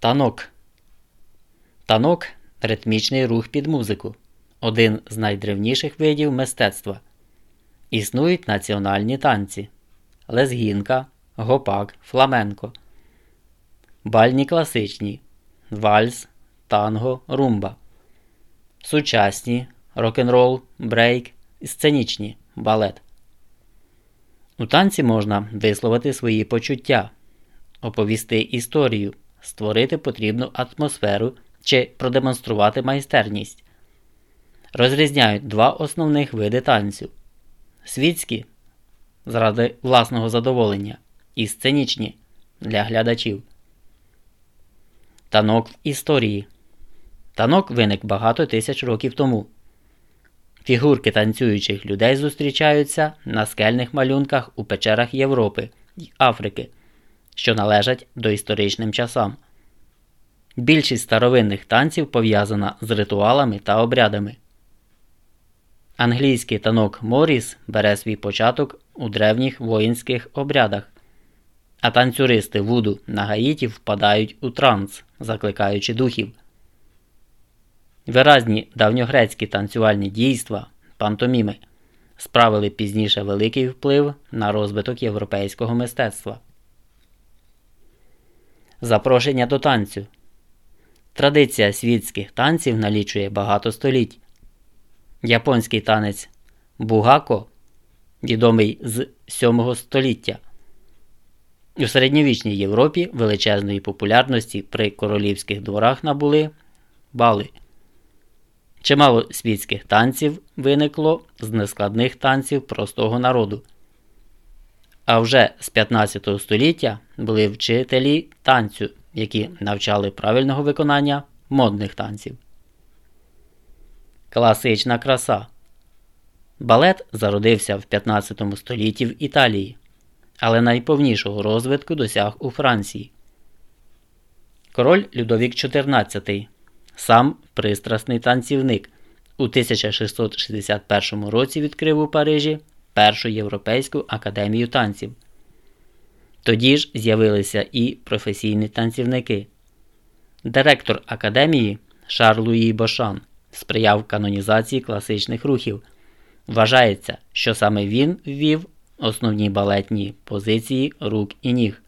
Танок. Танок ритмічний рух під музику. Один з найдревніших видів мистецтва. Існують національні танці лезгінка, гопак, фламенко, бальні класичні, вальс, танго, румба, сучасні, рок-н-рол, брейк, сценічні балет. У танці можна висловити свої почуття, оповісти історію, створити потрібну атмосферу чи продемонструвати майстерність. Розрізняють два основних види танцю світські заради власного задоволення і сценічні для глядачів. Танок в історії. Танок виник багато тисяч років тому. Фігурки танцюючих людей зустрічаються на скельних малюнках у печерах Європи й Африки, що належать до історичним часам. Більшість старовинних танців пов'язана з ритуалами та обрядами. Англійський танок Моріс бере свій початок у древніх воїнських обрядах, а танцюристи Вуду на Гаїті впадають у транс, закликаючи духів. Виразні давньогрецькі танцювальні дійства, пантоміми справили пізніше великий вплив на розвиток європейського мистецтва. Запрошення до танцю. Традиція світських танців налічує багато століть. Японський танець Бугако, відомий з 7 століття. У середньовічній Європі величезної популярності при королівських дворах набули бали. Чимало світських танців виникло з нескладних танців простого народу. А вже з 15 століття були вчителі танцю, які навчали правильного виконання модних танців. Класична краса. Балет зародився в 15 столітті в Італії, але найповнішого розвитку досяг у Франції. Король Людовік XIV сам пристрасний танцівник. У 1661 році відкрив у Парижі Першу Європейську академію танців. Тоді ж з'явилися і професійні танцівники. Директор академії Шарль Луї Бошан сприяв канонізації класичних рухів. Вважається, що саме він ввів основні балетні позиції рук і ніг.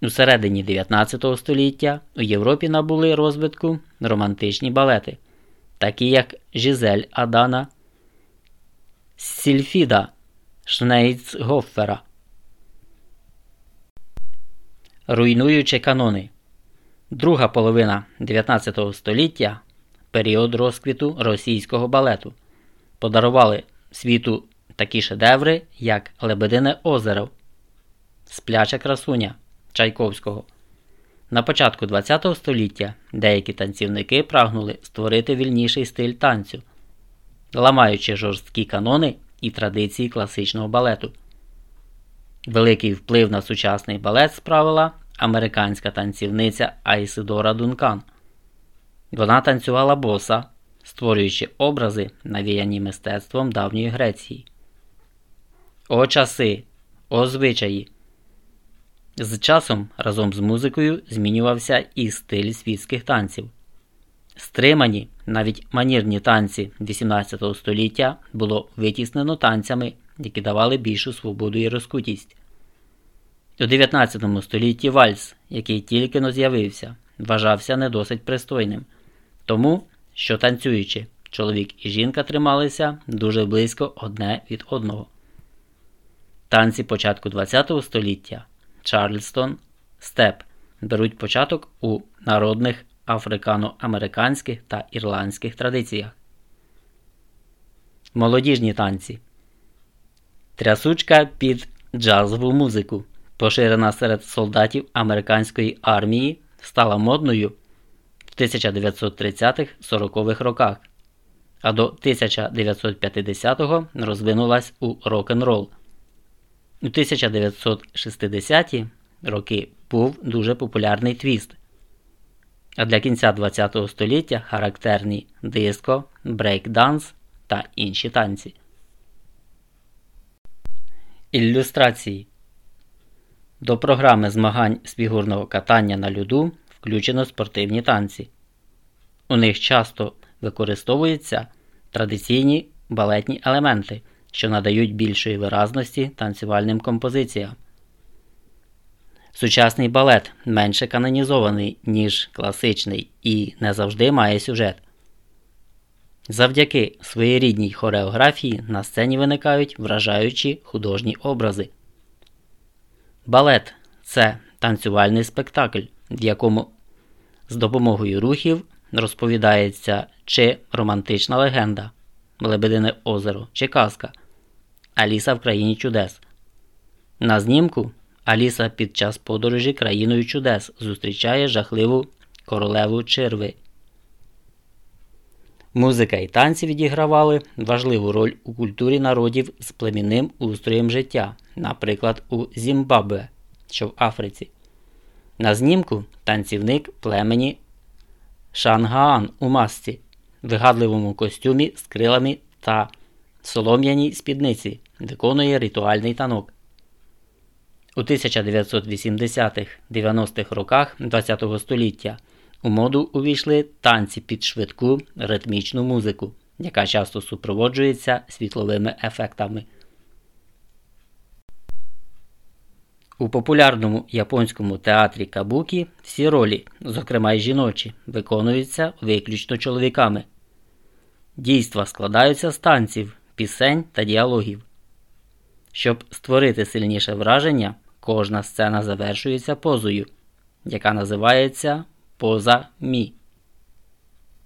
У середині 19 століття у Європі набули розвитку романтичні балети, такі як Жизель Адана, Сільфіда Шнейцгоффера. Руйнуючи канони. Друга половина 19 століття період розквіту російського балету. Подарували світу такі шедеври, як Лебедине озеро, Спляча красуня Чайковського. На початку ХХ століття деякі танцівники прагнули створити вільніший стиль танцю, ламаючи жорсткі канони і традиції класичного балету. Великий вплив на сучасний балет справила американська танцівниця Айсидора Дункан. Вона танцювала боса, створюючи образи, навіяні мистецтвом давньої Греції. О часи, о звичаї. З часом разом з музикою змінювався і стиль світських танців. Стримані, навіть манірні танці XVIII століття було витіснено танцями, які давали більшу свободу і розкутість. У 19 столітті вальс, який тільки но з'явився, вважався не досить пристойним. Тому, що танцюючи, чоловік і жінка трималися дуже близько одне від одного. Танці початку ХХ століття Чарльстон, Степ беруть початок у народних африкано-американських та ірландських традиціях. Молодіжні танці. Трясучка під джазову музику, поширена серед солдатів американської армії, стала модною в 1930-40-х роках, а до 1950-го розвинулась у рок-н-рол. У 1960-ті роки був дуже популярний твіст, а для кінця ХХ століття характерні диско, брейк-данс та інші танці. Ілюстрації До програми змагань з фігурного катання на льоду включено спортивні танці. У них часто використовуються традиційні балетні елементи, що надають більшої виразності танцювальним композиціям. Сучасний балет менше канонізований, ніж класичний і не завжди має сюжет. Завдяки своєрідній хореографії на сцені виникають вражаючі художні образи. Балет це танцювальний спектакль, в якому з допомогою рухів розповідається чи романтична легенда Лебедине озеро чи казка Аліса в країні чудес. На знімку Аліса під час подорожі країною чудес зустрічає жахливу королеву черви. Музика і танці відігравали важливу роль у культурі народів з племінним устроєм життя, наприклад, у Зімбабве, що в Африці. На знімку танцівник племені Шангаан у масці, вигадливому костюмі з крилами та солом'яній спідниці виконує ритуальний танок. У 1980-90-х роках ХХ століття у моду увійшли танці під швидку ритмічну музику, яка часто супроводжується світловими ефектами. У популярному японському театрі Кабукі всі ролі, зокрема й жіночі, виконуються виключно чоловіками. Дійства складаються з танців, пісень та діалогів. Щоб створити сильніше враження, кожна сцена завершується позою, яка називається поза мі.